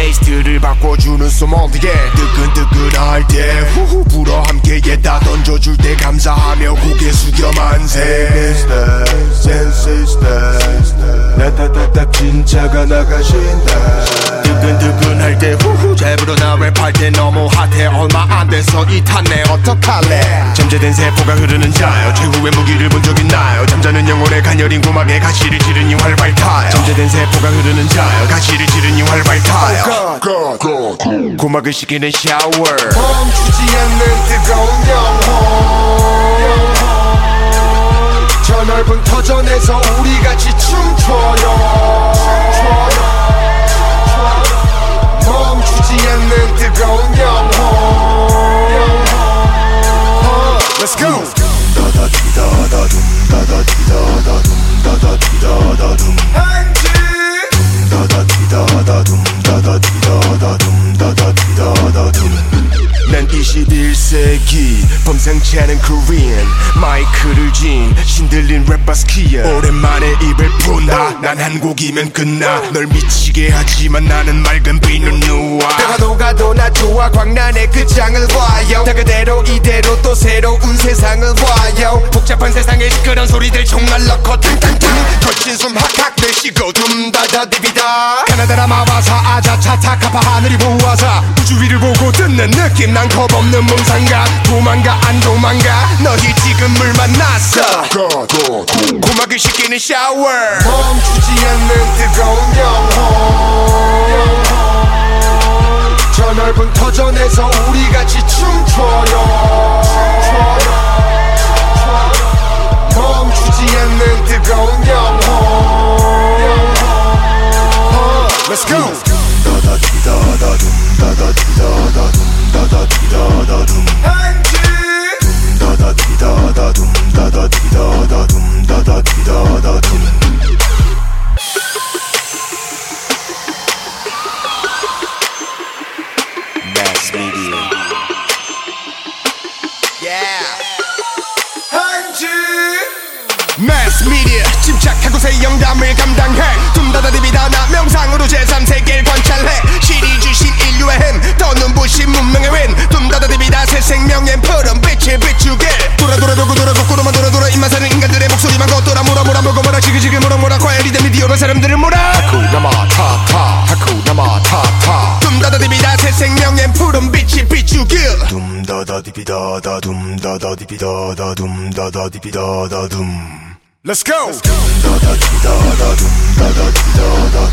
베이스트를 바꿔주는 소머리에 뜨끈뜨끈할 때 후후 불어 함께에 다 던져줄 때 감사하며 고개 숙여 만세. 나타타타 진짜가 나가신다. 뜨끈뜨끈할 때 후후 잘 불어 나 랩할 때 너무 핫해. 얼마 안 돼서 이 탔네 어떡할래? 잠재된 세포가 흐르는 자요. 최후의 무기를 본 적 있나요 가녀린 고막에 가시를 지르니 활발 타요. 잠재된 세포가 흐르는 자요 가시를 지르니 활발 타요. 고막을 식히는 샤워. 멈추지 않는 뜨거운 영혼. 저 넓은 터전에서 우리 같이 춤춰요. 멈추지 않는 뜨거운 영혼. Let's go 난 21세기 범상치 않은 코리안 마이크를 쥔 신들린 랩바스키야 오랜만에 입을 푼다 난한 곡이면 끝나. 널 미치게 하지만 나는 맑은 비는 누워 내가 녹아도 나 좋아. 광란의 그 장을 봐요. 다 그대로 이대로 또 새로운 세상을 봐요. 복잡한 세상에 시끄러운 소리들 총알 넣고 탕탕탕. 거친 숨 학학 내쉬고 둠다다 디비다. 가나다라 마바사 아자차 타카파 하늘이 보아사. 우주 위를 보고 듣는 느낌 난 겁없는 몽상가. 도망가 안 도망가. 너희 지금 물 만났어 씻기는 샤워. 멈추지 않는 뜨거운 영혼. 저 넓은 터전에서 우리 같이 춤춰요 멈추지 않는 뜨거운 영혼. Let's go Mass media 한지 Mass media 침착하고 새 영담을 감당해. 둠다다 디비다 나 명상으로 제3세계를 관찰해. 시리 주신 인류의 힘더 눈부신 문명의 윈. 둠다다 디비다 새 생명의 푸른 빛을 비추게. 돌아 돌아 돌고 돌아 거꾸로만 돌아 돌아. 입만 사는 인간들의 목소리만 걷돌아 몰아 몰아 몰고 몰아 지그지그 몰아 몰아 과열이 된 미디어가 사람들을 몰아 da di da da dum da da di da da dum da da di da da dum Let's go. Da da di da da dum da da di da da